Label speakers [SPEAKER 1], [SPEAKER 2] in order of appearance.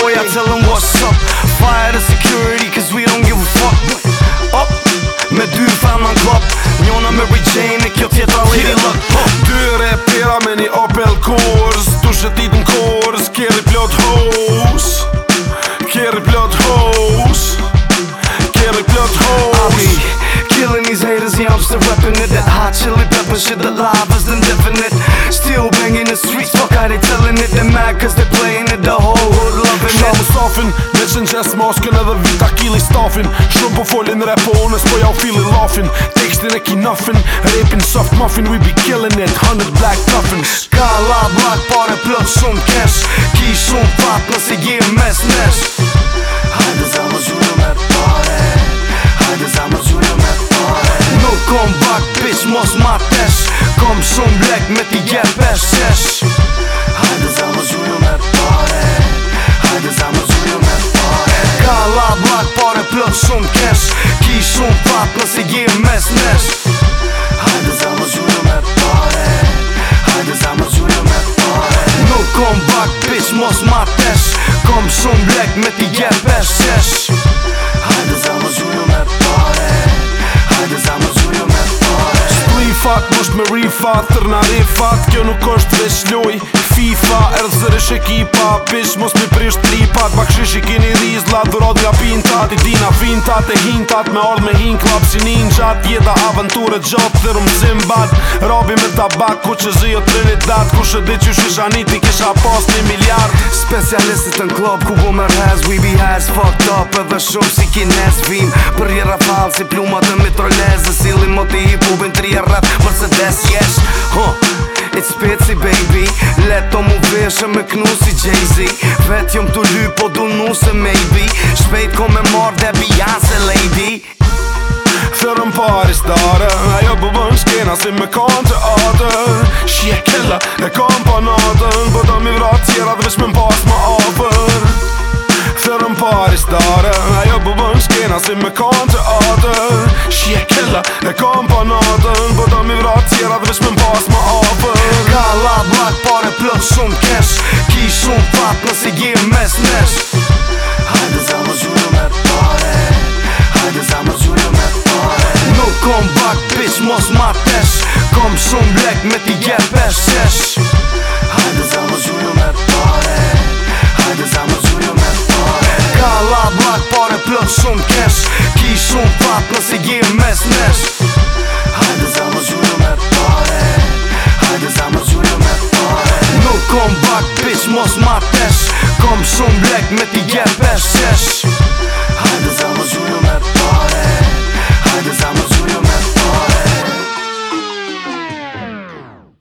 [SPEAKER 1] boy, I tell him what's up Fire the security cause we don't give a fuck Up, men du fan han glapp Njona Mary Jane, e kjo tjeta
[SPEAKER 2] Lady Luck Dyre pera me një Opel Kors Dushet dit në Kors, kjeri
[SPEAKER 1] plot hos Kjeri plot hos Kjeri plot hos Killing these haters, yeah I'm still reppin' it That hot chili pepper shit, the live is indefinite Still banging the streets, fuck how they tellin' it they mad cause they
[SPEAKER 2] mes masken edhe vita kili stafin Shumë po folin rap po onës po ja u fili lafin Tekstin e ki nafin, rapin soft muffin We
[SPEAKER 1] be killin it, hundred black coffins Ka la black pare plët shumë cash Ki shumë fat nësi gjerë mes nesh Hajde zama gjurë me pare Hajde zama gjurë me pare No kom back bitch mos ma tesh Kom shumë black me ti gjerë pesh Hajde zama gjurë me pare kam shumë cash Ki shumë fat nësi gjerë mes nesh Hajde za më gjurë me pare Hajde za më gjurë me pare Nuk kom bak, bitch, mos ma tesh Kom shumë lek me t'i
[SPEAKER 2] fat me rifat, tërna rifat Kjo nuk është veç loj FIFA, erëzër e shekipa
[SPEAKER 1] Pish mos me prisht tripat Bakshish i kini rizla, dhurat
[SPEAKER 2] nga pintat I dina fintat e hintat Me ardh me hin klap si ninjat Jeda aventurët gjatë dhe rëmë zimbat Rabi me tabak ku që zhjo të dat Ku shë dhe që shisha një kisha pas një miljard Specialistit në klop ku bo me rhez We be has fucked up edhe shumë si kines Vim për jera falë, si plumat në mitrolezë Silin moti i pubin tri e rrët shanë se
[SPEAKER 1] des jesh huh, It's pitsy baby Leto mu veshë me knu si Jay-Z Vet jom të ly po du nu maybe Shpejt ko me marrë De Beyonce lady Thërëm pari stare Ajo bëbën shkena si me kanë
[SPEAKER 2] të atë Shje kella e kanë pa natën Po të mi vratë tjera dhe vesh me më pas më apër Thërëm pari stare Ajo bëbën shkena si me kanë të
[SPEAKER 1] plot shumë cash Ki shumë fat nëse je mes nesh Hajde za më gjurë me pare Hajde za më gjurë me pare Nuk kom bak bitch mos ma tesh Kom shumë lek me ti je pesh shesh Hajde za më me pare Hajde za më me pare Ka la bak pare plot shumë cash Ki shumë fat nëse je mes nesh mos ma Kom shumë lek me t'i gje pesh shesh Hajde zemë zhujnë me